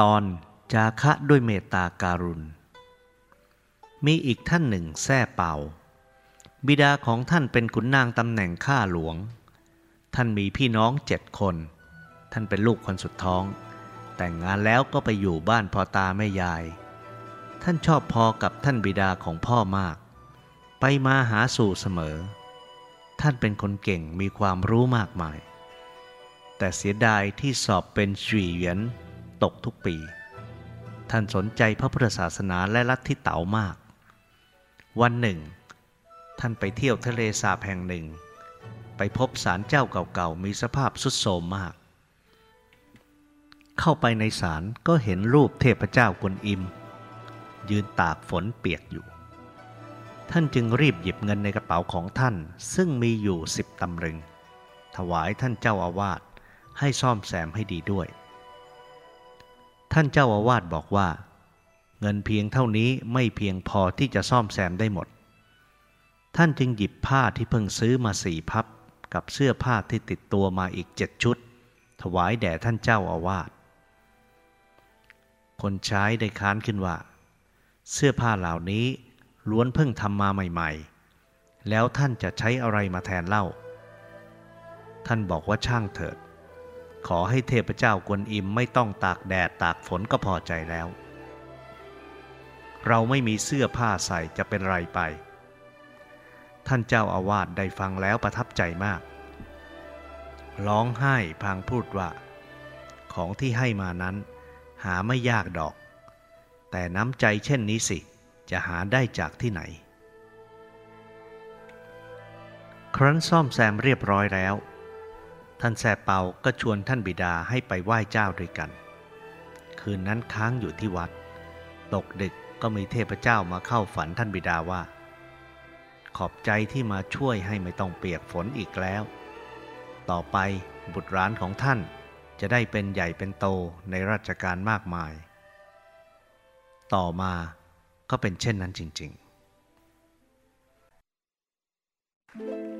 ตอนจาคะด้วยเมตตาการุณ มีอีกท่านหนึ่งแท่เป่า บิดาของท่านเป็นขุนนางตำแหน่งข้าหลวง ท่านมีพี่น้องเจ็ดคน ท่านเป็นลูกคนสุดท้อง แต่งงานแล้วก็ไปอยู่บ้านพ่อตาแม่ยาย ท่านชอบพอกับท่านบิดาของพ่อมาก ไปมาหาสู่เสมอ ท่านเป็นคนเก่งมีความรู้มากมาย แต่เสียดายที่สอบเป็นฉีเหวียน ตกทุกปี ท่านสนใจพระพุทธศาสนาและลัทธิเต๋ามาก วันหนึ่ง ท่านไปเที่ยวทะเลสาบแห่งหนึ่ง ไปพบศาลเจ้าเก่าๆมีสภาพสุดโทรมมาก เข้าไปในศาลก็เห็นรูปเทพเจ้ากวนอิม ยืนตากฝนเปียกอยู่ ท่านจึงรีบหยิบเงินในกระเป๋าของท่าน ซึ่งมีอยู่สิบตำลึง ถวายท่านเจ้าอาวาสให้ซ่อมแซมให้ดีด้วย ท่านเจ้าอาวาสบอกว่า เงินเพียงเท่านี้ไม่เพียงพอที่จะซ่อมแซมได้หมด ท่านจึงหยิบผ้าที่เพิ่งซื้อมาสี่พับ กับเสื้อผ้าที่ติดตัวมาอีกเจ็ดชุด ถวายแด่ท่านเจ้าอาวาสคนใช้ได้ค้านขึ้นว่า เสื้อผ้าเหล่านี้ล้วนเพิ่งทำมาใหม่ ๆ แล้วท่านจะใช้อะไรมาแทนเล่า ท่านบอกว่าช่างเถิด ขอให้เทพเจ้ากวนอิมไม่ต้องตากแดดตากฝนก็พอใจแล้ว เราไม่มีเสื้อผ้าใส่จะเป็นไรไป ท่านเจ้าอาวาสได้ฟังแล้วประทับใจมาก ร้องไห้พางพูดว่า ของที่ให้มานั้น หาไม่ยากดอก แต่น้ำใจเช่นนี้สิ จะหาได้จากที่ไหน ครั้นซ่อมแซมเรียบร้อยแล้ว ท่านแซ่เปาก็ชวนท่านบิดาให้ไปไหว้เจ้าด้วยกัน คืนนั้นค้างอยู่ที่วัด ตกดึกก็มีเทพเจ้ามาเข้าฝันท่านบิดาว่า ขอบใจที่มาช่วยให้ไม่ต้องเปียกฝนอีกแล้ว ต่อไปบุตรหลานของท่านจะได้เป็นใหญ่เป็นโตในราชการมากมาย ต่อมาก็เป็นเช่นนั้นจริง ๆ